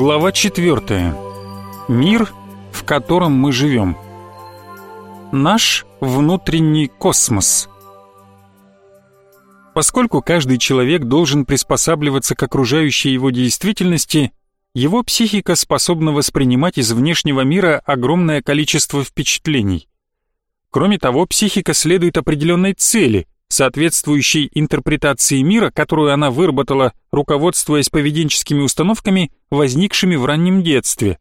Глава 4. Мир, в котором мы живем. Наш внутренний космос. Поскольку каждый человек должен приспосабливаться к окружающей его действительности, его психика способна воспринимать из внешнего мира огромное количество впечатлений. Кроме того, психика следует определенной цели – соответствующей интерпретации мира, которую она выработала, руководствуясь поведенческими установками, возникшими в раннем детстве.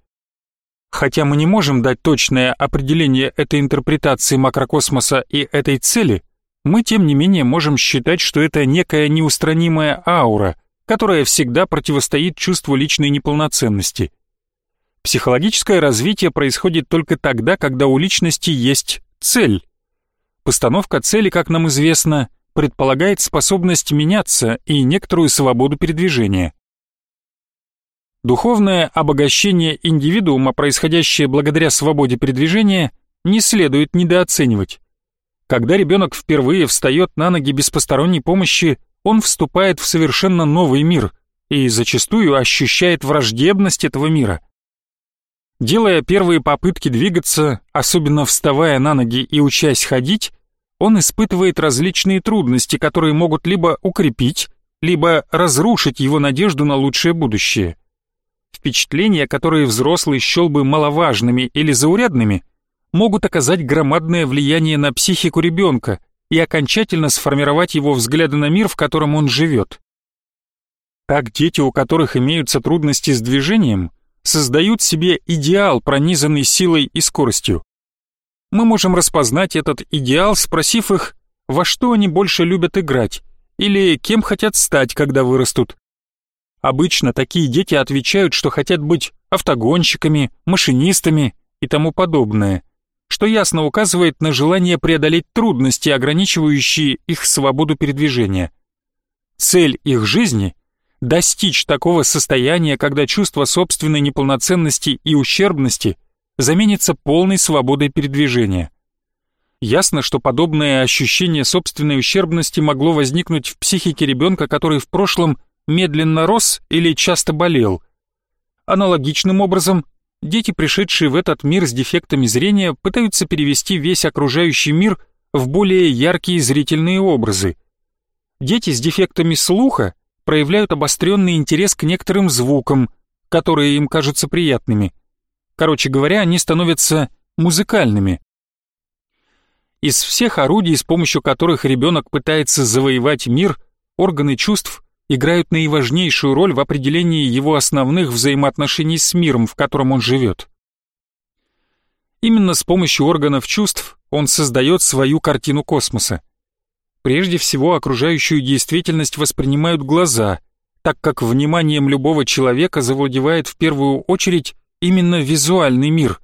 Хотя мы не можем дать точное определение этой интерпретации макрокосмоса и этой цели, мы тем не менее можем считать, что это некая неустранимая аура, которая всегда противостоит чувству личной неполноценности. Психологическое развитие происходит только тогда, когда у личности есть цель. Постановка цели, как нам известно, предполагает способность меняться и некоторую свободу передвижения. Духовное обогащение индивидуума, происходящее благодаря свободе передвижения, не следует недооценивать. Когда ребенок впервые встает на ноги без посторонней помощи, он вступает в совершенно новый мир и зачастую ощущает враждебность этого мира. Делая первые попытки двигаться, особенно вставая на ноги и учась ходить, он испытывает различные трудности, которые могут либо укрепить, либо разрушить его надежду на лучшее будущее. Впечатления, которые взрослый счел бы маловажными или заурядными, могут оказать громадное влияние на психику ребенка и окончательно сформировать его взгляды на мир, в котором он живет. Так дети, у которых имеются трудности с движением, создают себе идеал, пронизанный силой и скоростью мы можем распознать этот идеал, спросив их, во что они больше любят играть или кем хотят стать, когда вырастут. Обычно такие дети отвечают, что хотят быть автогонщиками, машинистами и тому подобное, что ясно указывает на желание преодолеть трудности, ограничивающие их свободу передвижения. Цель их жизни – достичь такого состояния, когда чувство собственной неполноценности и ущербности – заменится полной свободой передвижения. Ясно, что подобное ощущение собственной ущербности могло возникнуть в психике ребенка, который в прошлом медленно рос или часто болел. Аналогичным образом, дети, пришедшие в этот мир с дефектами зрения, пытаются перевести весь окружающий мир в более яркие зрительные образы. Дети с дефектами слуха проявляют обостренный интерес к некоторым звукам, которые им кажутся приятными – Короче говоря, они становятся музыкальными. Из всех орудий, с помощью которых ребенок пытается завоевать мир, органы чувств играют наиважнейшую роль в определении его основных взаимоотношений с миром, в котором он живет. Именно с помощью органов чувств он создает свою картину космоса. Прежде всего, окружающую действительность воспринимают глаза, так как вниманием любого человека завладевает в первую очередь именно визуальный мир.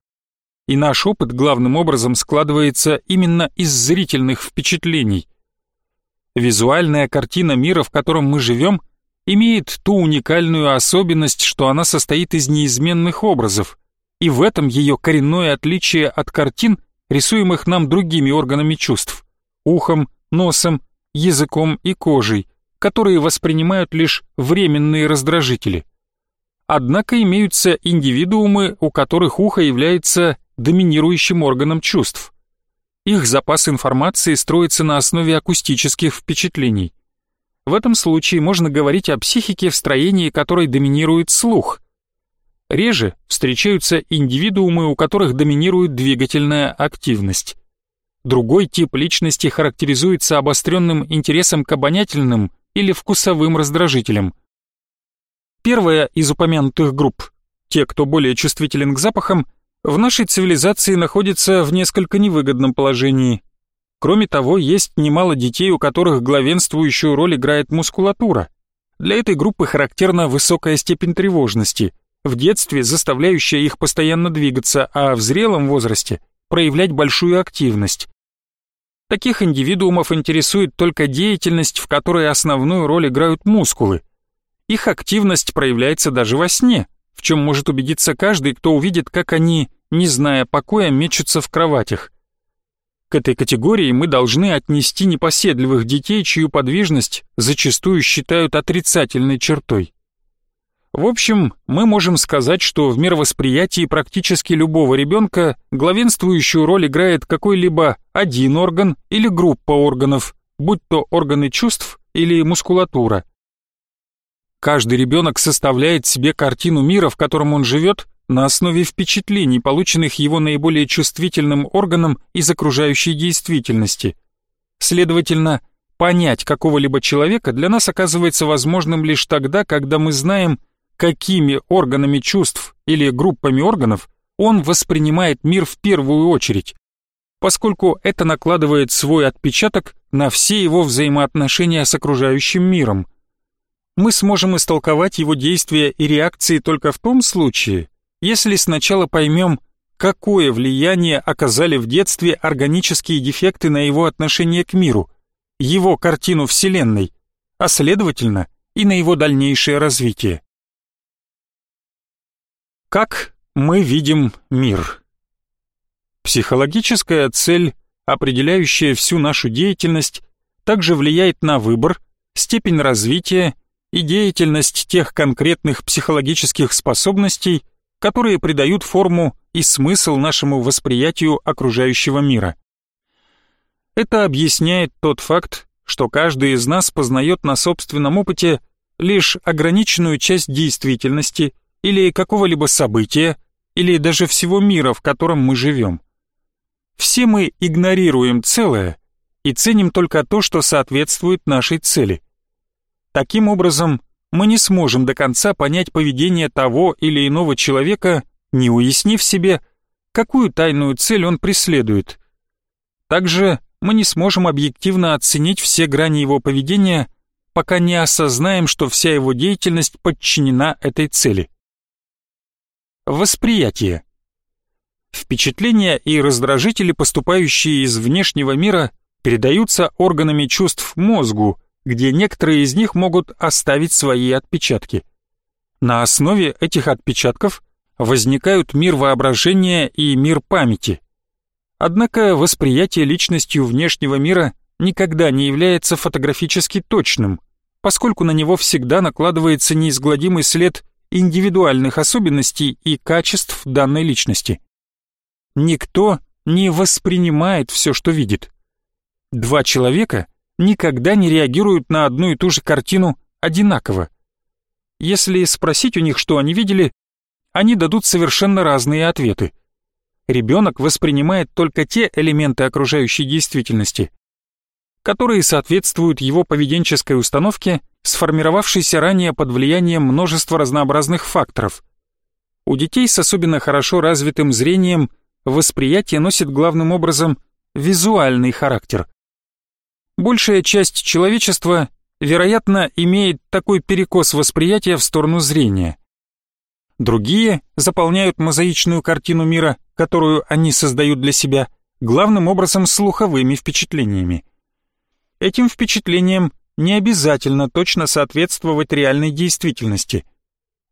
И наш опыт главным образом складывается именно из зрительных впечатлений. Визуальная картина мира, в котором мы живем, имеет ту уникальную особенность, что она состоит из неизменных образов, и в этом ее коренное отличие от картин, рисуемых нам другими органами чувств – ухом, носом, языком и кожей, которые воспринимают лишь временные раздражители – Однако имеются индивидуумы, у которых ухо является доминирующим органом чувств. Их запас информации строится на основе акустических впечатлений. В этом случае можно говорить о психике, в строении которой доминирует слух. Реже встречаются индивидуумы, у которых доминирует двигательная активность. Другой тип личности характеризуется обостренным интересом к обонятельным или вкусовым раздражителям – Первая из упомянутых групп, те, кто более чувствителен к запахам, в нашей цивилизации находится в несколько невыгодном положении. Кроме того, есть немало детей, у которых главенствующую роль играет мускулатура. Для этой группы характерна высокая степень тревожности, в детстве заставляющая их постоянно двигаться, а в зрелом возрасте проявлять большую активность. Таких индивидуумов интересует только деятельность, в которой основную роль играют мускулы – их активность проявляется даже во сне, в чем может убедиться каждый, кто увидит, как они, не зная покоя, мечутся в кроватях. К этой категории мы должны отнести непоседливых детей, чью подвижность зачастую считают отрицательной чертой. В общем, мы можем сказать, что в мировосприятии практически любого ребенка главенствующую роль играет какой-либо один орган или группа органов, будь то органы чувств или мускулатура. Каждый ребенок составляет себе картину мира, в котором он живет, на основе впечатлений, полученных его наиболее чувствительным органом из окружающей действительности. Следовательно, понять какого-либо человека для нас оказывается возможным лишь тогда, когда мы знаем, какими органами чувств или группами органов он воспринимает мир в первую очередь, поскольку это накладывает свой отпечаток на все его взаимоотношения с окружающим миром. Мы сможем истолковать его действия и реакции только в том случае, если сначала поймем, какое влияние оказали в детстве органические дефекты на его отношение к миру, его картину Вселенной, а следовательно и на его дальнейшее развитие. Как мы видим мир? Психологическая цель, определяющая всю нашу деятельность, также влияет на выбор, степень развития и деятельность тех конкретных психологических способностей, которые придают форму и смысл нашему восприятию окружающего мира. Это объясняет тот факт, что каждый из нас познает на собственном опыте лишь ограниченную часть действительности – или какого-либо события, или даже всего мира, в котором мы живем. Все мы игнорируем целое и ценим только то, что соответствует нашей цели. Таким образом, мы не сможем до конца понять поведение того или иного человека, не уяснив себе, какую тайную цель он преследует. Также мы не сможем объективно оценить все грани его поведения, пока не осознаем, что вся его деятельность подчинена этой цели. Восприятие. Впечатления и раздражители, поступающие из внешнего мира, передаются органами чувств мозгу, где некоторые из них могут оставить свои отпечатки. На основе этих отпечатков возникают мир воображения и мир памяти. Однако восприятие личностью внешнего мира никогда не является фотографически точным, поскольку на него всегда накладывается неизгладимый след индивидуальных особенностей и качеств данной личности. Никто не воспринимает все, что видит. Два человека никогда не реагируют на одну и ту же картину одинаково. Если спросить у них, что они видели, они дадут совершенно разные ответы. Ребенок воспринимает только те элементы окружающей действительности, которые соответствуют его поведенческой установке сформировавшийся ранее под влиянием множества разнообразных факторов. У детей с особенно хорошо развитым зрением восприятие носит главным образом визуальный характер. Большая часть человечества, вероятно, имеет такой перекос восприятия в сторону зрения. Другие заполняют мозаичную картину мира, которую они создают для себя, главным образом слуховыми впечатлениями. Этим впечатлениям не обязательно точно соответствовать реальной действительности.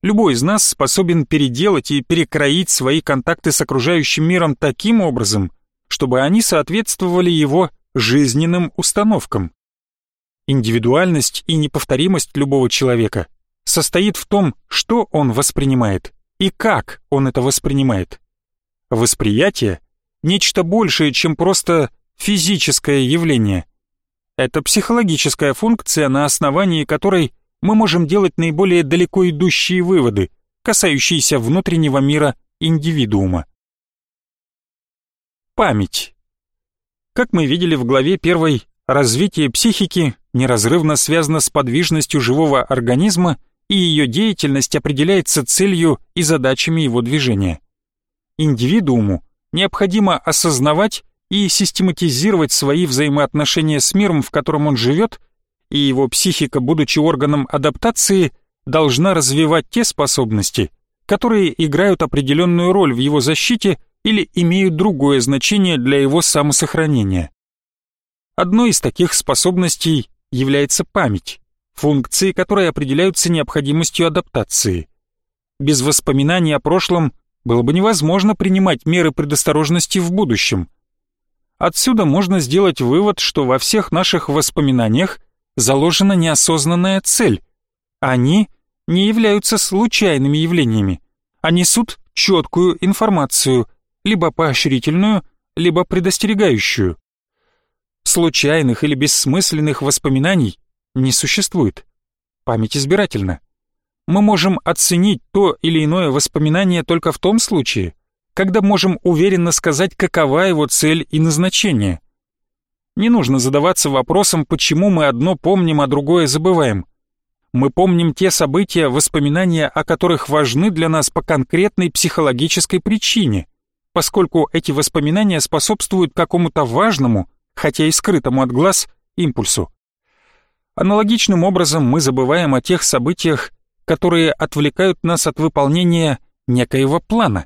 Любой из нас способен переделать и перекроить свои контакты с окружающим миром таким образом, чтобы они соответствовали его жизненным установкам. Индивидуальность и неповторимость любого человека состоит в том, что он воспринимает и как он это воспринимает. Восприятие – нечто большее, чем просто физическое явление – это психологическая функция, на основании которой мы можем делать наиболее далеко идущие выводы, касающиеся внутреннего мира индивидуума. Память. Как мы видели в главе 1, развитие психики неразрывно связано с подвижностью живого организма и ее деятельность определяется целью и задачами его движения. Индивидууму необходимо осознавать и систематизировать свои взаимоотношения с миром, в котором он живет, и его психика, будучи органом адаптации, должна развивать те способности, которые играют определенную роль в его защите или имеют другое значение для его самосохранения. Одной из таких способностей является память, функции которой определяются необходимостью адаптации. Без воспоминаний о прошлом было бы невозможно принимать меры предосторожности в будущем – Отсюда можно сделать вывод, что во всех наших воспоминаниях заложена неосознанная цель. Они не являются случайными явлениями, а несут четкую информацию, либо поощрительную, либо предостерегающую. Случайных или бессмысленных воспоминаний не существует. Память избирательна. Мы можем оценить то или иное воспоминание только в том случае, когда можем уверенно сказать, какова его цель и назначение. Не нужно задаваться вопросом, почему мы одно помним, а другое забываем. Мы помним те события, воспоминания о которых важны для нас по конкретной психологической причине, поскольку эти воспоминания способствуют какому-то важному, хотя и скрытому от глаз, импульсу. Аналогичным образом мы забываем о тех событиях, которые отвлекают нас от выполнения некоего плана.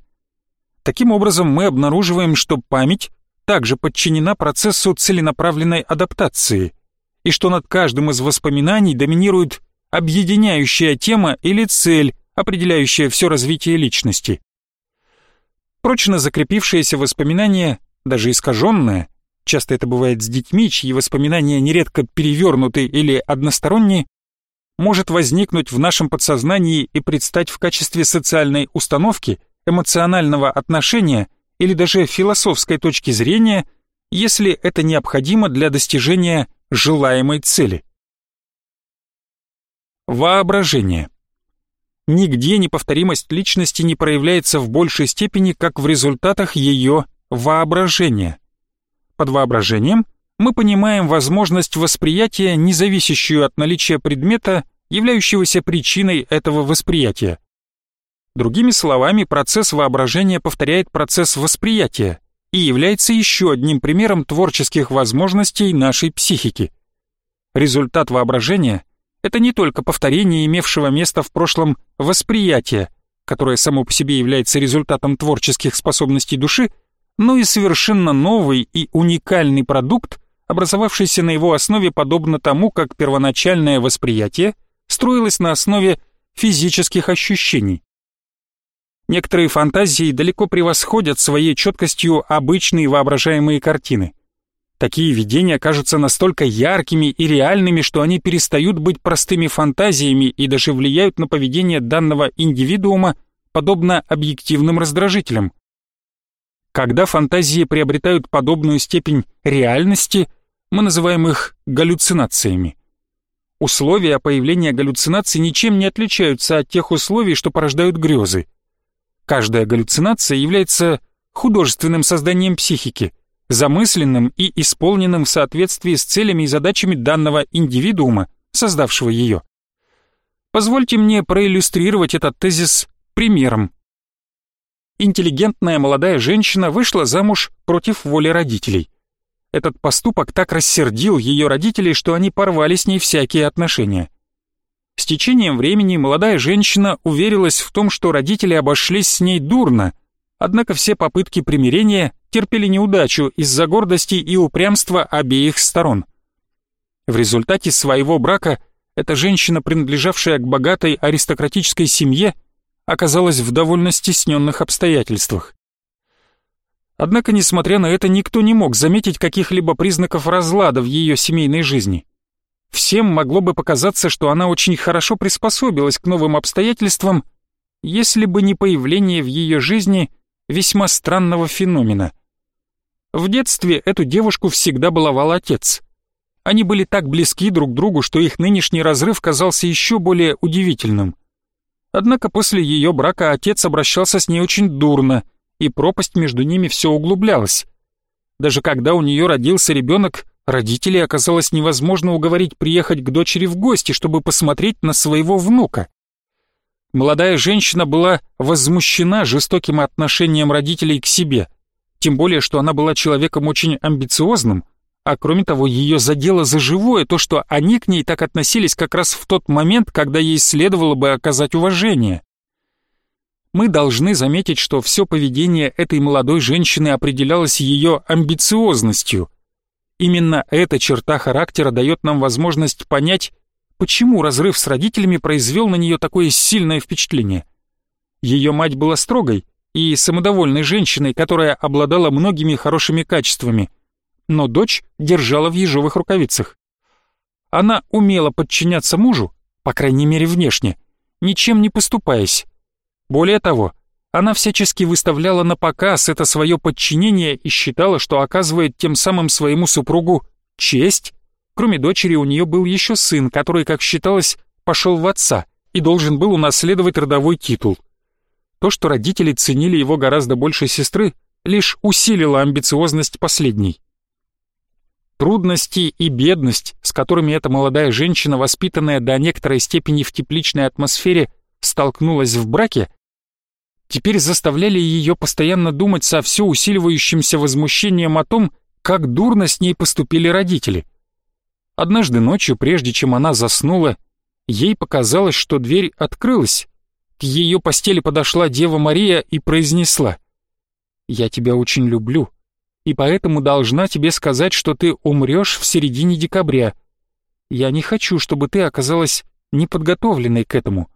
Таким образом, мы обнаруживаем, что память также подчинена процессу целенаправленной адаптации, и что над каждым из воспоминаний доминирует объединяющая тема или цель, определяющая все развитие личности. Прочно закрепившееся воспоминание, даже искаженное, часто это бывает с детьми, чьи воспоминания нередко перевернуты или односторонние, может возникнуть в нашем подсознании и предстать в качестве социальной установки, эмоционального отношения или даже философской точки зрения, если это необходимо для достижения желаемой цели. Воображение. Нигде неповторимость личности не проявляется в большей степени, как в результатах ее воображения. Под воображением мы понимаем возможность восприятия, не зависящую от наличия предмета, являющегося причиной этого восприятия. Другими словами, процесс воображения повторяет процесс восприятия и является еще одним примером творческих возможностей нашей психики. Результат воображения — это не только повторение имевшего место в прошлом восприятия, которое само по себе является результатом творческих способностей души, но и совершенно новый и уникальный продукт, образовавшийся на его основе подобно тому, как первоначальное восприятие строилось на основе физических ощущений. Некоторые фантазии далеко превосходят своей четкостью обычные воображаемые картины – Такие видения кажутся настолько яркими и реальными, что они перестают быть простыми фантазиями и даже влияют на поведение данного индивидуума, подобно объективным раздражителям. Когда фантазии приобретают подобную степень реальности, мы называем их галлюцинациями. Условия появления галлюцинаций ничем не отличаются от тех условий, что порождают грезы. Каждая галлюцинация является художественным созданием психики – замысленным и исполненным в соответствии с целями и задачами данного индивидуума, создавшего ее. Позвольте мне проиллюстрировать этот тезис примером. Интеллигентная молодая женщина вышла замуж против воли родителей. Этот поступок так рассердил ее родителей, что они порвали с ней всякие отношения. С течением времени молодая женщина уверилась в том, что родители обошлись с ней дурно, однако все попытки примирения терпели неудачу из-за гордости и упрямства обеих сторон. В результате своего брака эта женщина, принадлежавшая к богатой аристократической семье, оказалась в довольно стесненных обстоятельствах. Однако, несмотря на это, никто не мог заметить каких-либо признаков разлада в ее семейной жизни. Всем могло бы показаться, что она очень хорошо приспособилась к новым обстоятельствам, если бы не появление в ее жизни весьма странного феномена — в детстве эту девушку всегда баловал отец. Они были так близки друг к другу, что их нынешний разрыв казался еще более удивительным. Однако после ее брака отец обращался с ней очень дурно, и пропасть между ними все углублялась. Даже когда у нее родился ребенок, родителей оказалось невозможно уговорить приехать к дочери в гости, чтобы посмотреть на своего внука. Молодая женщина была возмущена жестоким отношением родителей к себе – тем более, что она была человеком очень амбициозным, а кроме того, ее задело за живое то, что они к ней так относились как раз в тот момент, когда ей следовало бы оказать уважение. Мы должны заметить, что все поведение этой молодой женщины определялось ее амбициозностью. Именно эта черта характера дает нам возможность понять, почему разрыв с родителями произвел на нее такое сильное впечатление. Ее мать была строгой, и самодовольной женщиной, которая обладала многими хорошими качествами, но дочь держала в ежовых рукавицах. Она умела подчиняться мужу, по крайней мере внешне, ничем не поступаясь. Более того, она всячески выставляла на показ это свое подчинение и считала, что оказывает тем самым своему супругу честь. Кроме дочери у нее был еще сын, который, как считалось, пошел в отца и должен был унаследовать родовой титул. То, что родители ценили его гораздо больше сестры, лишь усилило амбициозность последней. Трудности и бедность, с которыми эта молодая женщина, воспитанная до некоторой степени в тепличной атмосфере, столкнулась в браке, теперь заставляли ее постоянно думать со все усиливающимся возмущением о том, как дурно с ней поступили родители. Однажды ночью, прежде чем она заснула, ей показалось, что дверь открылась. К ее постели подошла Дева Мария и произнесла «Я тебя очень люблю, и поэтому должна тебе сказать, что ты умрешь в середине декабря. Я не хочу, чтобы ты оказалась неподготовленной к этому».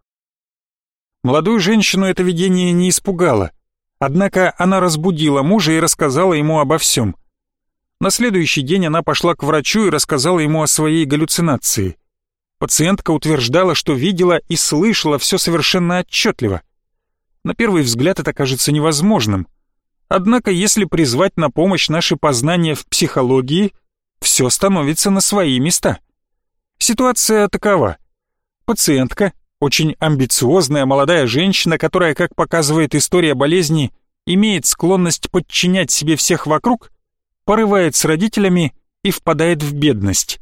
Молодую женщину это видение не испугало, однако она разбудила мужа и рассказала ему обо всем. На следующий день она пошла к врачу и рассказала ему о своей галлюцинации. Пациентка утверждала, что видела и слышала все совершенно отчетливо. На первый взгляд это кажется невозможным — Однако, если призвать на помощь наши познания в психологии, все становится на свои места. Ситуация такова. Пациентка, очень амбициозная молодая женщина, которая, как показывает история болезни, имеет склонность подчинять себе всех вокруг, порывает с родителями и впадает в бедность.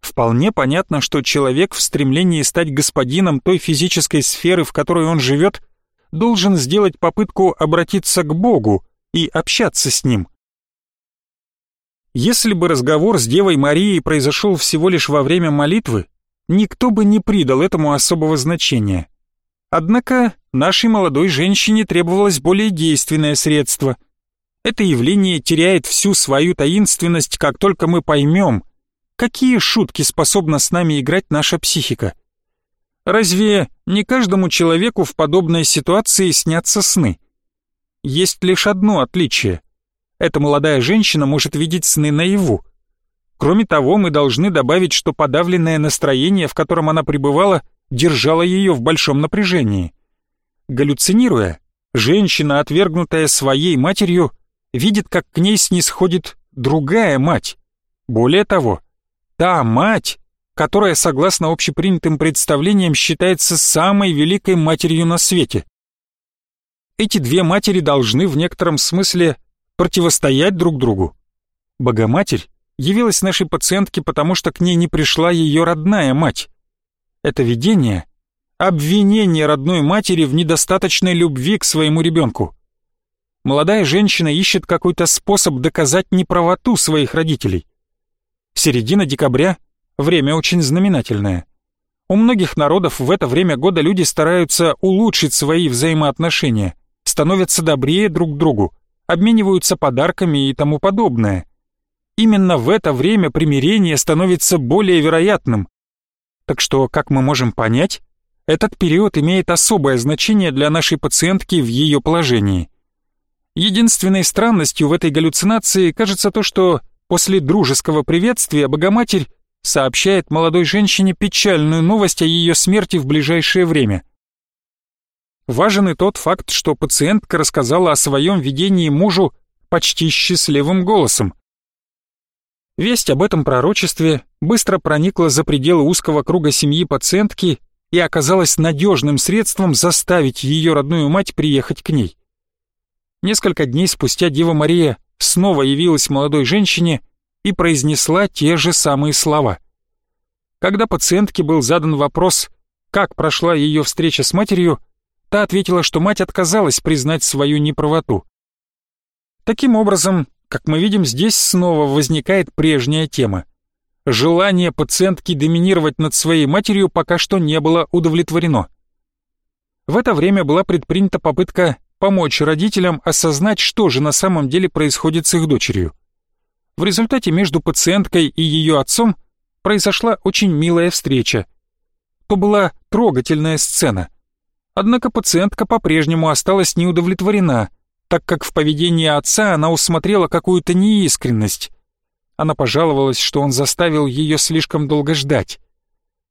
Вполне понятно, что человек в стремлении стать господином той физической сферы, в которой он живет, должен сделать попытку обратиться к Богу, и общаться с ним. Если бы разговор с Девой Марией произошел всего лишь во время молитвы, никто бы не придал этому особого значения. Однако нашей молодой женщине требовалось более действенное средство. Это явление теряет всю свою таинственность, как только мы поймем, какие шутки способна с нами играть наша психика. Разве не каждому человеку в подобной ситуации снятся сны? Есть лишь одно отличие. Эта молодая женщина может видеть сны наяву. Кроме того, мы должны добавить, что подавленное настроение, в котором она пребывала, держало ее в большом напряжении. Галлюцинируя, женщина, отвергнутая своей матерью, видит, как к ней снисходит другая мать. Более того, та мать, которая, согласно общепринятым представлениям, считается самой великой матерью на свете. Эти две матери должны в некотором смысле противостоять друг другу. Богоматерь явилась нашей пациентке, потому что к ней не пришла ее родная мать. Это видение — обвинение родной матери в недостаточной любви к своему ребенку. Молодая женщина ищет какой-то способ доказать неправоту своих родителей. Середина декабря — время очень знаменательное. У многих народов в это время года люди стараются улучшить свои взаимоотношения, становятся добрее друг другу, обмениваются подарками и тому подобное. Именно в это время примирение становится более вероятным. Так что, как мы можем понять, этот период имеет особое значение для нашей пациентки в ее положении. Единственной странностью в этой галлюцинации кажется то, что после дружеского приветствия Богоматерь сообщает молодой женщине печальную новость о ее смерти в ближайшее время. Важен и тот факт, что пациентка рассказала о своем видении мужу почти счастливым голосом. Весть об этом пророчестве быстро проникла за пределы узкого круга семьи пациентки и оказалась надежным средством заставить ее родную мать приехать к ней. Несколько дней спустя Дева Мария снова явилась молодой женщине и произнесла те же самые слова. Когда пациентке был задан вопрос, как прошла ее встреча с матерью, Та ответила, что мать отказалась признать свою неправоту. Таким образом, как мы видим, здесь снова возникает прежняя тема. Желание пациентки доминировать над своей матерью пока что не было удовлетворено. В это время была предпринята попытка помочь родителям осознать, что же на самом деле происходит с их дочерью. В результате между пациенткой и ее отцом произошла очень милая встреча. То была трогательная сцена — Однако пациентка по-прежнему осталась неудовлетворена, так как в поведении отца она усмотрела какую-то неискренность. Она пожаловалась, что он заставил ее слишком долго ждать.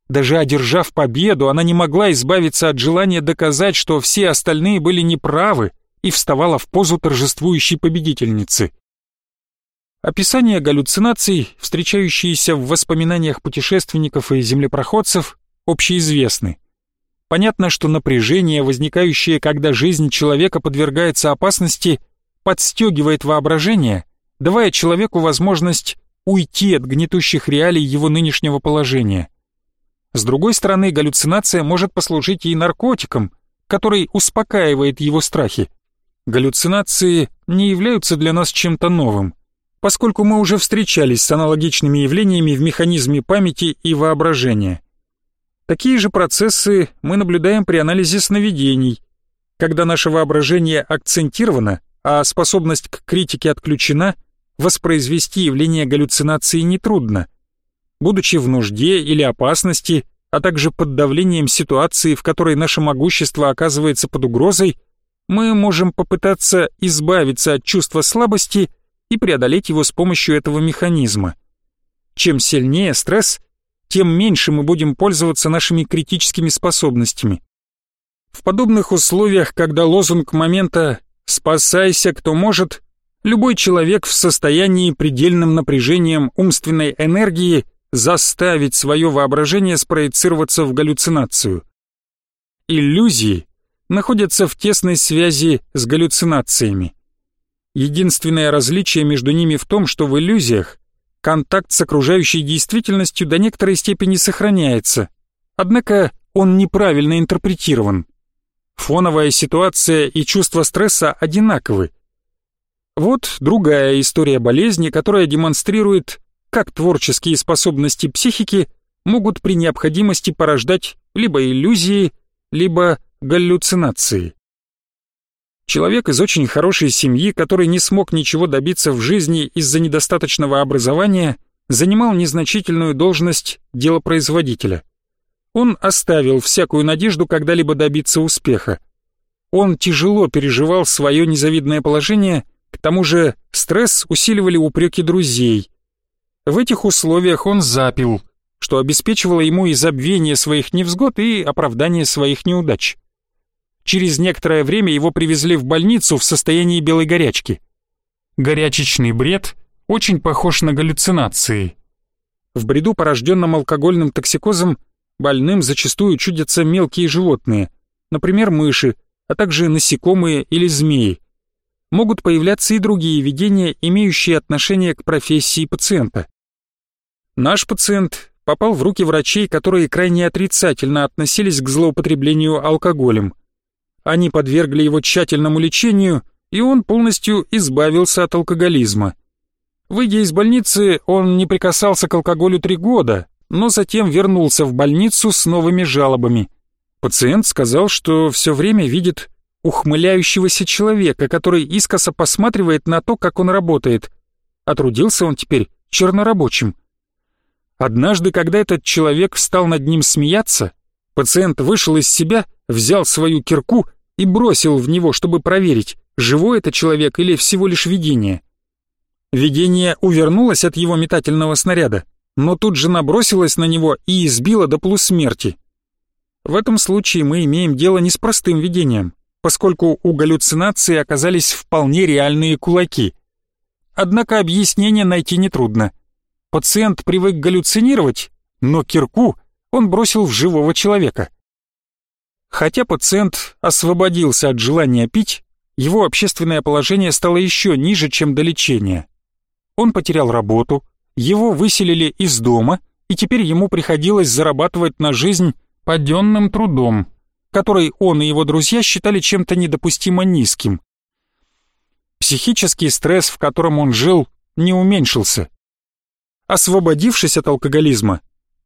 Даже одержав победу, она не могла избавиться от желания доказать, что все остальные были неправы, и вставала в позу торжествующей победительницы. Описания галлюцинаций, встречающиеся в воспоминаниях путешественников и землепроходцев, общеизвестны. Понятно, что напряжение, возникающее, когда жизнь человека подвергается опасности, подстегивает воображение, давая человеку возможность уйти от гнетущих реалий его нынешнего положения. С другой стороны, галлюцинация может послужить и наркотиком, который успокаивает его страхи. Галлюцинации не являются для нас чем-то новым, поскольку мы уже встречались с аналогичными явлениями в механизме памяти и воображения. Такие же процессы мы наблюдаем при анализе сновидений. Когда наше воображение акцентировано, а способность к критике отключена, воспроизвести явление галлюцинации нетрудно. Будучи в нужде или опасности, а также под давлением ситуации, в которой наше могущество оказывается под угрозой, мы можем попытаться избавиться от чувства слабости и преодолеть его с помощью этого механизма. Чем сильнее стресс, тем меньше мы будем пользоваться нашими критическими способностями. В подобных условиях, когда лозунг момента «спасайся, кто может», любой человек в состоянии предельным напряжением умственной энергии заставить свое воображение спроецироваться в галлюцинацию. Иллюзии находятся в тесной связи с галлюцинациями. Единственное различие между ними в том, что в иллюзиях контакт с окружающей действительностью до некоторой степени сохраняется, однако он неправильно интерпретирован. Фоновая ситуация и чувство стресса одинаковы. Вот другая история болезни, которая демонстрирует, как творческие способности психики могут при необходимости порождать либо иллюзии, либо галлюцинации. Человек из очень хорошей семьи, который не смог ничего добиться в жизни из-за недостаточного образования, занимал незначительную должность делопроизводителя. Он оставил всякую надежду когда-либо добиться успеха. Он тяжело переживал свое незавидное положение, к тому же стресс усиливали упреки друзей. В этих условиях он запил, что обеспечивало ему и забвение своих невзгод, и оправдание своих неудач. Через некоторое время его привезли в больницу в состоянии белой горячки. Горячечный бред очень похож на галлюцинации. В бреду, порожденном алкогольным токсикозом, больным зачастую чудятся мелкие животные, например, мыши, а также насекомые или змеи. Могут появляться и другие видения, имеющие отношение к профессии пациента. Наш пациент попал в руки врачей, которые крайне отрицательно относились к злоупотреблению алкоголем. Они подвергли его тщательному лечению, и он полностью избавился от алкоголизма. Выйдя из больницы, он не прикасался к алкоголю три года, но затем вернулся в больницу с новыми жалобами. Пациент сказал, что все время видит ухмыляющегося человека, который искоса посматривает на то, как он работает. А трудился он теперь чернорабочим. Однажды, когда этот человек стал над ним смеяться, пациент вышел из себя взял свою кирку и бросил в него, чтобы проверить, живой это человек или всего лишь видение. Видение увернулось от его метательного снаряда, но тут же набросилось на него и избило до полусмерти. В этом случае мы имеем дело не с простым видением, поскольку у галлюцинации оказались вполне реальные кулаки. Однако объяснение найти нетрудно. Пациент привык галлюцинировать, но кирку он бросил в живого человека. Хотя пациент освободился от желания пить, его общественное положение стало еще ниже, чем до лечения. Он потерял работу, его выселили из дома, и теперь ему приходилось зарабатывать на жизнь паденным трудом, который он и его друзья считали чем-то недопустимо низким. Психический стресс, в котором он жил, не уменьшился. Освободившись от алкоголизма,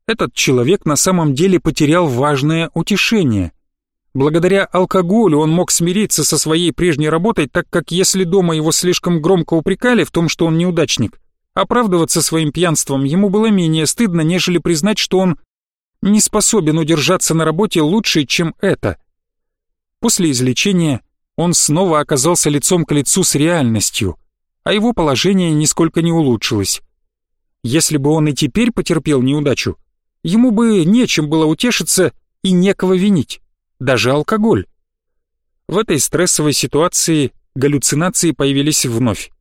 этот человек на самом деле потерял важное утешение – Благодаря алкоголю он мог смириться со своей прежней работой, так как если дома его слишком громко упрекали в том, что он неудачник, оправдываться своим пьянством ему было менее стыдно, нежели признать, что он не способен удержаться на работе лучше, чем это. После излечения он снова оказался лицом к лицу с реальностью, а его положение нисколько не улучшилось. Если бы он и теперь потерпел неудачу, ему бы нечем было утешиться и некого винить, даже алкоголь. В этой стрессовой ситуации галлюцинации появились вновь.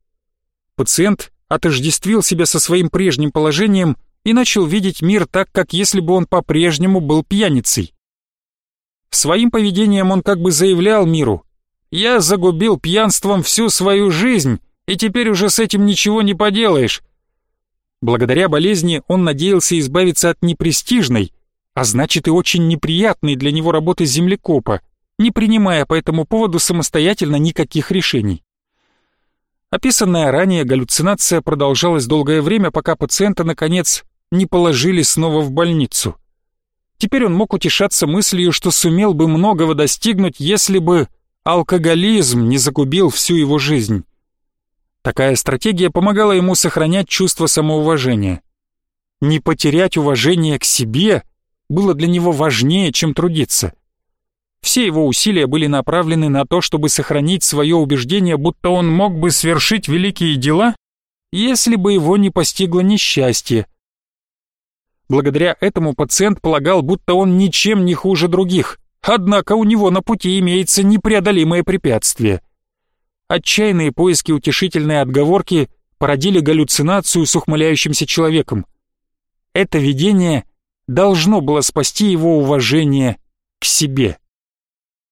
Пациент отождествил себя со своим прежним положением и начал видеть мир так, как если бы он по-прежнему был пьяницей. Своим поведением он как бы заявлял миру «Я загубил пьянством всю свою жизнь, и теперь уже с этим ничего не поделаешь». Благодаря болезни он надеялся избавиться от непрестижной, а значит и очень неприятной для него работы землекопа, не принимая по этому поводу самостоятельно никаких решений. Описанная ранее галлюцинация продолжалась долгое время, пока пациента, наконец, не положили снова в больницу. Теперь он мог утешаться мыслью, что сумел бы многого достигнуть, если бы алкоголизм не загубил всю его жизнь. Такая стратегия помогала ему сохранять чувство самоуважения. Не потерять уважение к себе было для него важнее, чем трудиться. Все его усилия были направлены на то, чтобы сохранить свое убеждение, будто он мог бы свершить великие дела, если бы его не постигло несчастье. Благодаря этому пациент полагал, будто он ничем не хуже других, однако у него на пути имеется непреодолимое препятствие. Отчаянные поиски утешительной отговорки породили галлюцинацию с ухмыляющимся человеком. Это видение должно было спасти его уважение к себе.